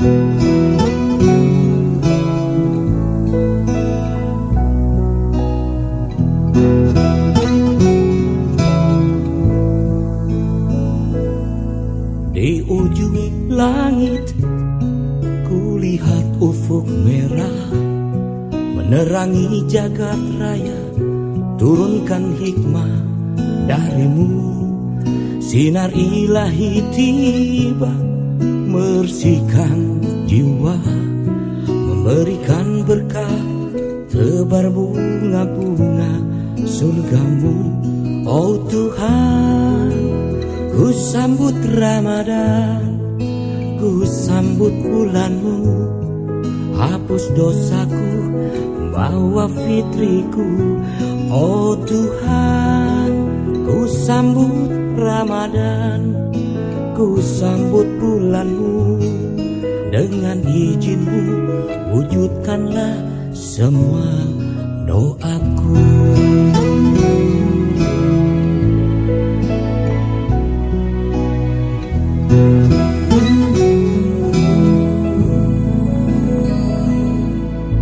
Di ujung langit Kulihat ufuk merah. Menerangi jagat raya Turunkan hikmah darimu. Sinar ilahi tiba Mersihkan jiwa Memberikan berkah Tebar bunga-bunga surgamu. Oh Tuhan Ku sambut Ramadan Ku sambut bulanmu. Hapus dosaku Bawa fitriku. Oh Tuhan Ku sambut Ramadan Ku sambut bulanmu Dengan izinmu. Wujudkanlah semua doaku.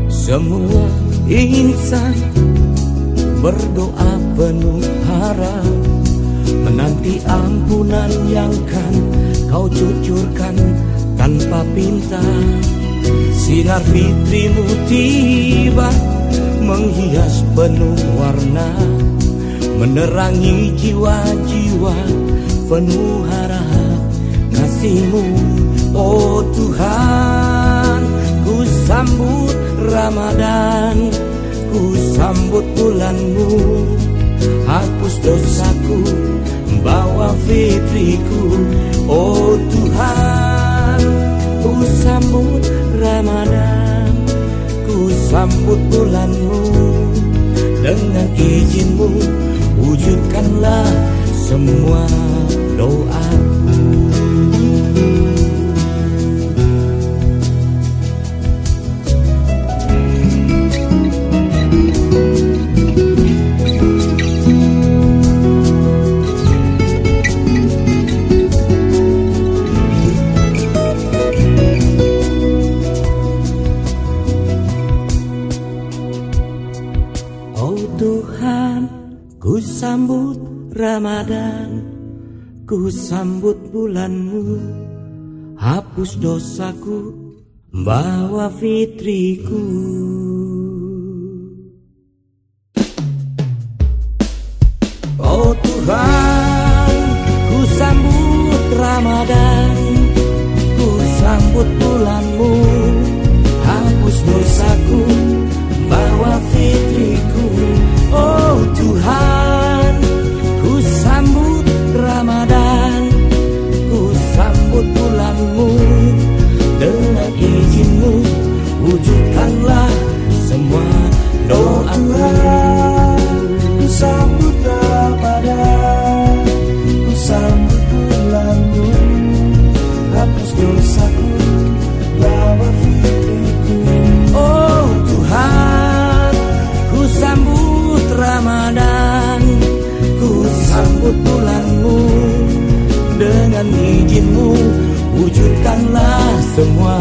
Semua insan berdoa penuh harap Menanti ampunan yang kan kau cucurkan tanpa pinta. Sinar fitrimu tiba menghias penuh warna Menerangi jiwa-jiwa penuh harap. Kasihmu Oh Tuhan ku sambut Ramadan Ku sambut bulanmu. Hapus dosaku Bawa fitriku Oh Tuhan Ku sambut Ramadan Ku sambut bulanmu. Dengan izinmu Wujudkanlah sambut Ramadan, ku sambut bulanmu, hapus dosaku, bawa fitriku. Oh Tuhan, ku sambut Ramadan, bulanmu dengan izinmu wujudkanlah semua.